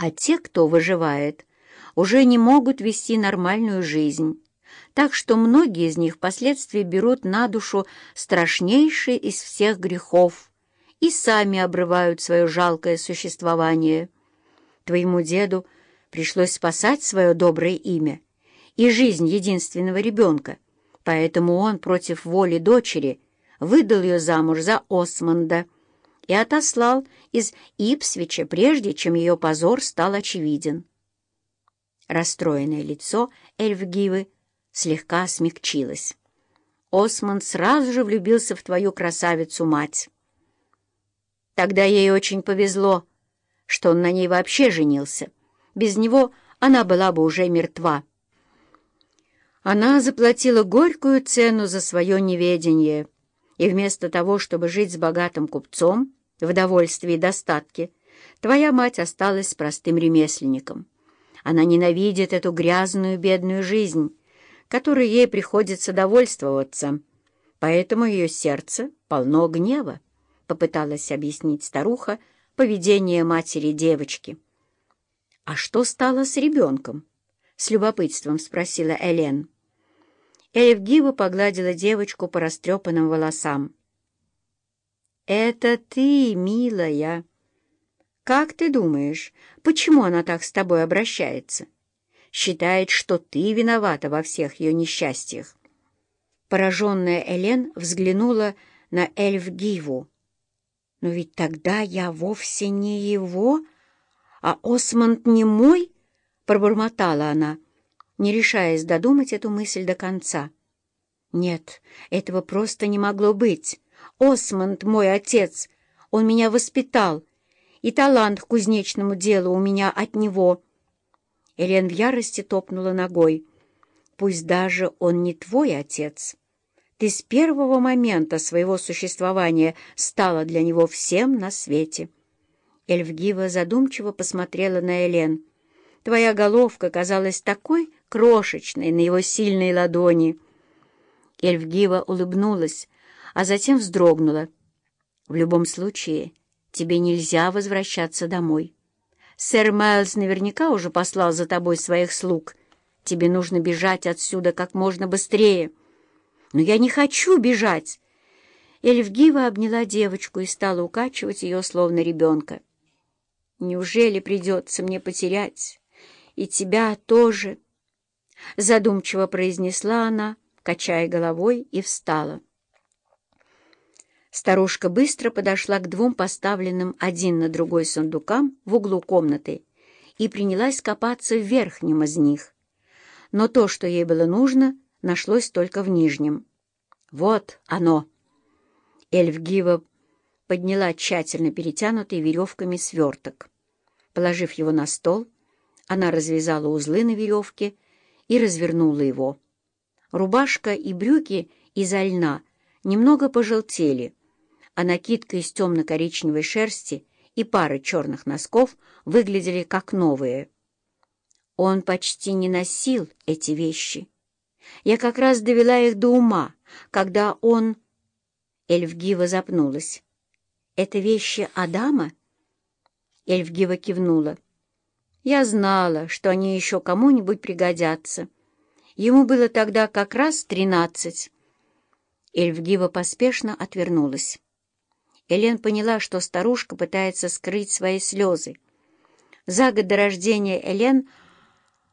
А те, кто выживает, уже не могут вести нормальную жизнь, так что многие из них впоследствии берут на душу страшнейший из всех грехов и сами обрывают свое жалкое существование. Твоему деду пришлось спасать свое доброе имя и жизнь единственного ребенка, поэтому он против воли дочери выдал ее замуж за Осмонда и отослал из Ипсвича, прежде чем ее позор стал очевиден. Расстроенное лицо Эльфгивы слегка смягчилось. Осмонд сразу же влюбился в твою красавицу-мать. Тогда ей очень повезло, что он на ней вообще женился. Без него она была бы уже мертва. Она заплатила горькую цену за свое неведение, и вместо того, чтобы жить с богатым купцом в довольстве и достатке, твоя мать осталась простым ремесленником. Она ненавидит эту грязную бедную жизнь, которой ей приходится довольствоваться, поэтому ее сердце полно гнева, попыталась объяснить старуха поведение матери девочки. «А что стало с ребенком?» — с любопытством спросила Элен. Эльфгива погладила девочку по растрепанным волосам. «Это ты, милая!» «Как ты думаешь, почему она так с тобой обращается? Считает, что ты виновата во всех ее несчастьях». Пораженная Элен взглянула на Эльфгиву. «Но ведь тогда я вовсе не его, а Осмонд не мой?» — пробормотала она, не решаясь додумать эту мысль до конца. «Нет, этого просто не могло быть. Осмонд мой отец, он меня воспитал, и талант к кузнечному делу у меня от него». Элен в ярости топнула ногой. «Пусть даже он не твой отец. Ты с первого момента своего существования стала для него всем на свете». Эльфгива задумчиво посмотрела на Элен. «Твоя головка казалась такой крошечной на его сильной ладони». Эльфгива улыбнулась, а затем вздрогнула. «В любом случае...» тебе нельзя возвращаться домой. Сэр Майлз наверняка уже послал за тобой своих слуг. Тебе нужно бежать отсюда как можно быстрее. Но я не хочу бежать. Эльфгива обняла девочку и стала укачивать ее, словно ребенка. Неужели придется мне потерять? И тебя тоже? Задумчиво произнесла она, качая головой, и встала. Старушка быстро подошла к двум поставленным один на другой сундукам в углу комнаты и принялась копаться в верхнем из них. Но то, что ей было нужно, нашлось только в нижнем. «Вот оно!» Эльфгива подняла тщательно перетянутый веревками сверток. Положив его на стол, она развязала узлы на веревке и развернула его. Рубашка и брюки из льна немного пожелтели, а накидка из темно-коричневой шерсти и пара черных носков выглядели как новые. Он почти не носил эти вещи. Я как раз довела их до ума, когда он... Эльфгива запнулась. «Это вещи Адама?» Эльфгива кивнула. «Я знала, что они еще кому-нибудь пригодятся. Ему было тогда как раз тринадцать». Эльфгива поспешно отвернулась. Элен поняла, что старушка пытается скрыть свои слезы. За год до рождения Элен